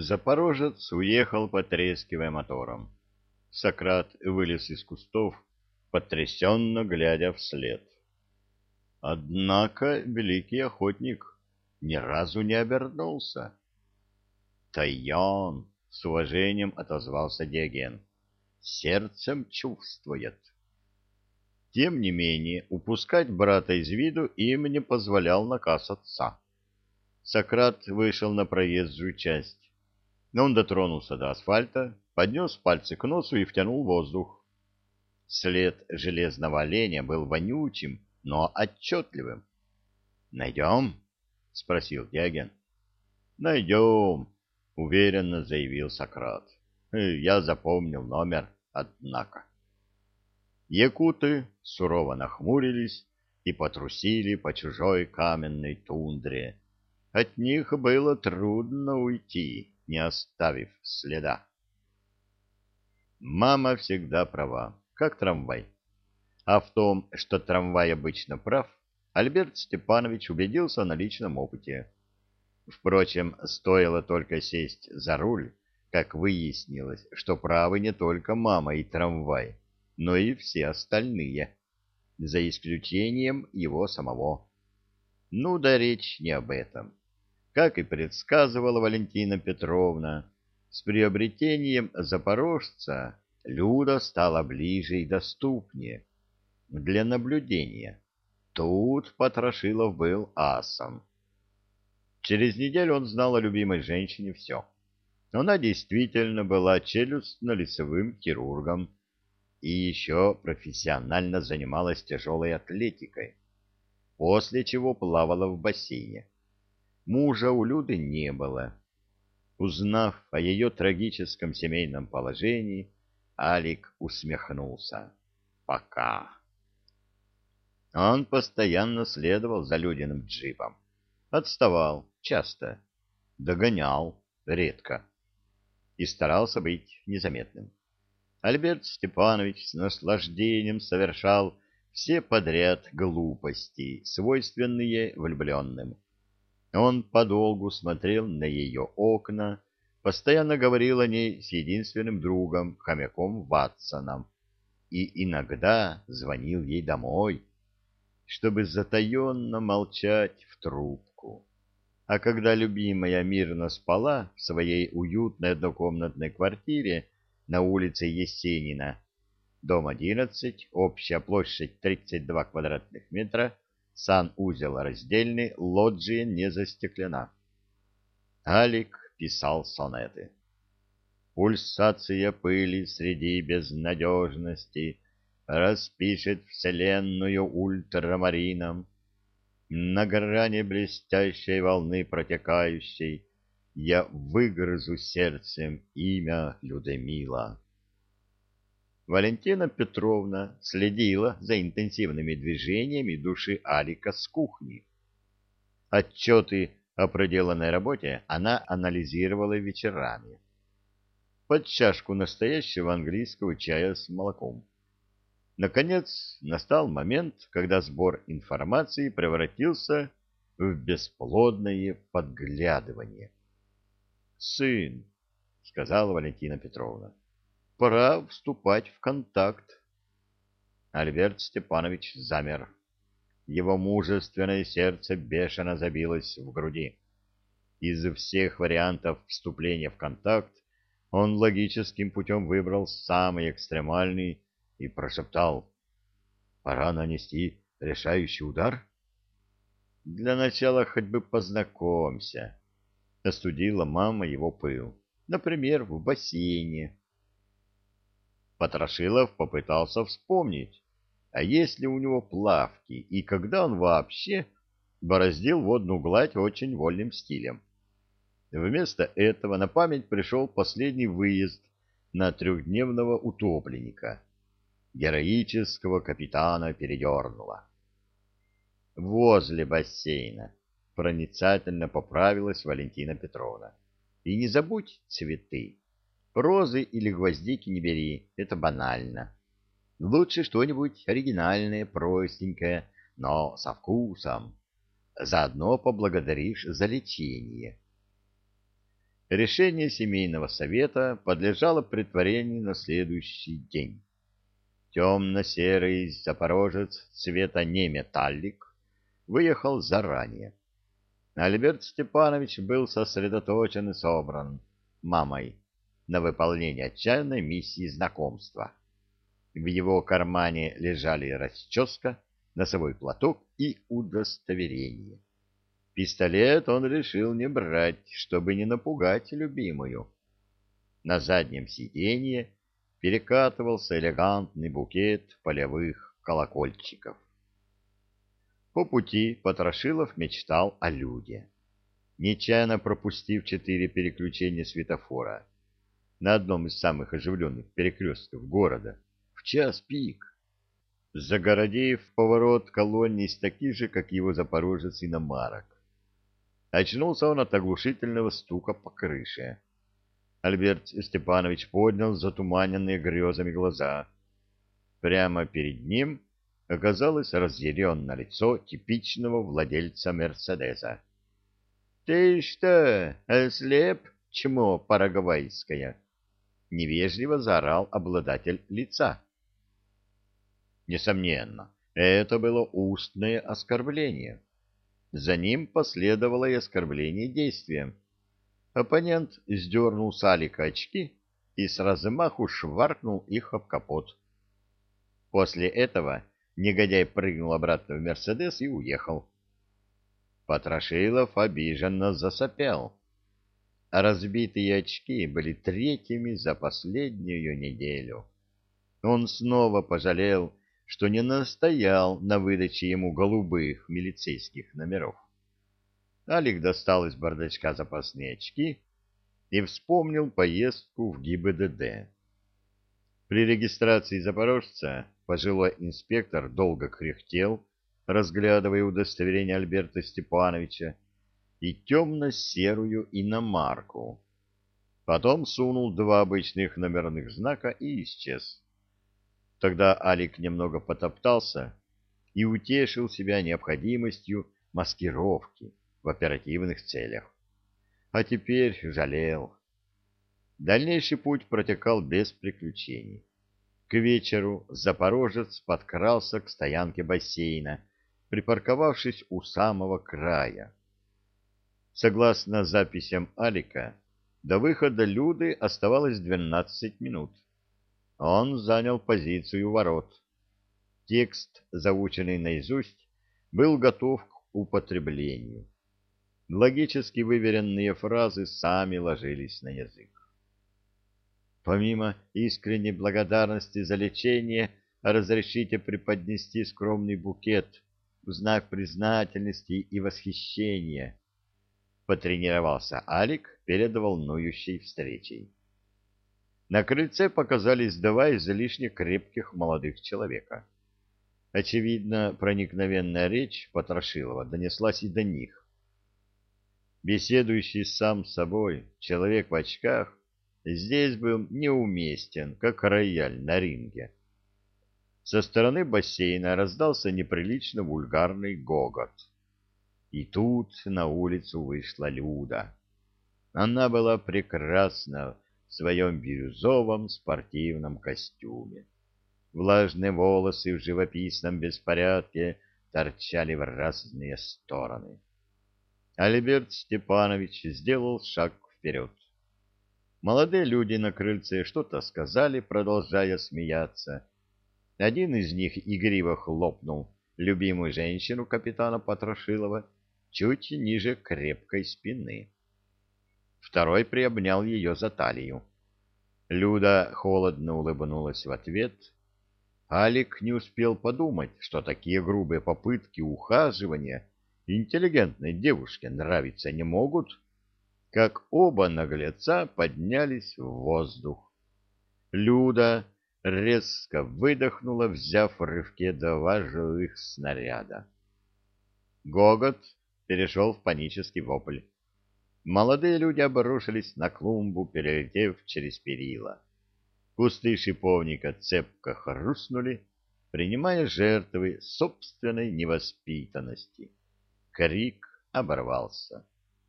Запорожец уехал, потрескивая мотором. Сократ вылез из кустов, потрясенно глядя вслед. Однако великий охотник ни разу не обернулся. «Тайон!» — с уважением отозвался Диоген. «Сердцем чувствует». Тем не менее, упускать брата из виду им не позволял наказ отца. Сократ вышел на проезжую часть. Он дотронулся до асфальта, поднес пальцы к носу и втянул воздух. След железного оленя был вонючим, но отчетливым. «Найдем?» — спросил Дягин. «Найдем», — уверенно заявил Сократ. «Я запомнил номер, однако». Якуты сурово нахмурились и потрусили по чужой каменной тундре. От них было трудно уйти не оставив следа. Мама всегда права, как трамвай. А в том, что трамвай обычно прав, Альберт Степанович убедился на личном опыте. Впрочем, стоило только сесть за руль, как выяснилось, что правы не только мама и трамвай, но и все остальные, за исключением его самого. Ну да речь не об этом. Как и предсказывала Валентина Петровна, с приобретением запорожца Люда стала ближе и доступнее для наблюдения. Тут Потрошилов был асом. Через неделю он знал о любимой женщине все. Она действительно была челюстно-лицевым хирургом и еще профессионально занималась тяжелой атлетикой, после чего плавала в бассейне. Мужа у Люды не было. Узнав о ее трагическом семейном положении, Алик усмехнулся. Пока. Он постоянно следовал за Людиным джипом. Отставал часто, догонял редко и старался быть незаметным. Альберт Степанович с наслаждением совершал все подряд глупости, свойственные влюбленным он подолгу смотрел на ее окна, постоянно говорил о ней с единственным другом, хомяком Ватсоном, и иногда звонил ей домой, чтобы затаенно молчать в трубку. А когда любимая мирно спала в своей уютной однокомнатной квартире на улице Есенина, дом 11, общая площадь 32 квадратных метра, санузел раздельный, лоджия не застеклена. Алик писал сонеты. Пульсация пыли среди безнадежности распишет вселенную ультрамарином. На грани блестящей волны протекающей я выгрызу сердцем имя Людемила. Валентина Петровна следила за интенсивными движениями души Алика с кухни. Отчеты о проделанной работе она анализировала вечерами. Под чашку настоящего английского чая с молоком. Наконец, настал момент, когда сбор информации превратился в бесплодное подглядывание. «Сын», — сказала Валентина Петровна, пора вступать в контакт. Альберт Степанович замер. Его мужественное сердце бешено забилось в груди. Из всех вариантов вступления в контакт он логическим путем выбрал самый экстремальный и прошептал «Пора нанести решающий удар?» «Для начала хоть бы познакомься», — остудила мама его пыл. «Например, в бассейне». Потрошилов попытался вспомнить, а есть ли у него плавки и когда он вообще бороздил водную гладь очень вольным стилем. Вместо этого на память пришел последний выезд на трехдневного утопленника. Героического капитана передернуло. Возле бассейна проницательно поправилась Валентина Петровна. И не забудь цветы. Розы или гвоздики не бери, это банально. Лучше что-нибудь оригинальное, простенькое, но со вкусом. Заодно поблагодаришь за лечение. Решение семейного совета подлежало притворению на следующий день. Темно-серый запорожец цвета неметаллик выехал заранее. Альберт Степанович был сосредоточен и собран мамой на выполнение отчаянной миссии знакомства. В его кармане лежали расческа, носовой платок и удостоверение. Пистолет он решил не брать, чтобы не напугать любимую. На заднем сиденье перекатывался элегантный букет полевых колокольчиков. По пути Потрошилов мечтал о Люде. Нечаянно пропустив четыре переключения светофора на одном из самых оживленных перекрестков города в час пик, загородив поворот колонии из таких же, как его запорожец иномарок. Очнулся он от оглушительного стука по крыше. Альберт Степанович поднял затуманенные грезами глаза. Прямо перед ним оказалось разъяренное лицо типичного владельца Мерседеса. — Ты что, ослеп, чмо парагвайское? — невежливо заорал обладатель лица. Несомненно, это было устное оскорбление. За ним последовало и оскорбление действием. Оппонент сдернул с Алика очки и с размаху шваркнул их об капот. После этого негодяй прыгнул обратно в «Мерседес» и уехал. Потрошилов обиженно засопел. А разбитые очки были третьими за последнюю неделю. Он снова пожалел, что не настоял на выдаче ему голубых милицейских номеров. Алик достал из бардачка запасные очки и вспомнил поездку в ГИБДД. При регистрации запорожца пожилой инспектор долго кряхтел, разглядывая удостоверение Альберта Степановича и темно-серую иномарку. Потом сунул два обычных номерных знака и исчез. Тогда Алик немного потоптался и утешил себя необходимостью маскировки в оперативных целях. А теперь жалел. Дальнейший путь протекал без приключений. К вечеру запорожец подкрался к стоянке бассейна, припарковавшись у самого края. Согласно записям Алика, до выхода Люды оставалось 12 минут. Он занял позицию ворот. Текст, заученный наизусть, был готов к употреблению логически выверенные фразы сами ложились на язык. Помимо искренней благодарности за лечение, разрешите преподнести скромный букет в знак признательности и восхищения. Потренировался Алик перед волнующей встречей. На крыльце показались два излишне крепких молодых человека. Очевидно, проникновенная речь Потрошилова донеслась и до них беседующий сам с собой, человек в очках, здесь был неуместен, как рояль на ринге. Со стороны бассейна раздался неприлично вульгарный гогот. И тут на улицу вышла Люда. Она была прекрасна в своем бирюзовом спортивном костюме. Влажные волосы в живописном беспорядке торчали в разные стороны. Альберт Степанович сделал шаг вперед. Молодые люди на крыльце что-то сказали, продолжая смеяться. Один из них игриво хлопнул любимую женщину капитана Потрошилова чуть ниже крепкой спины. Второй приобнял ее за талию. Люда холодно улыбнулась в ответ. Алик не успел подумать, что такие грубые попытки ухаживания интеллигентной девушке нравиться не могут, как оба наглеца поднялись в воздух. Люда резко выдохнула, взяв в рывке два живых снаряда. Гогот перешел в панический вопль. Молодые люди обрушились на клумбу, перелетев через перила. Кусты шиповника цепко хрустнули, принимая жертвы собственной невоспитанности. Крик оборвался.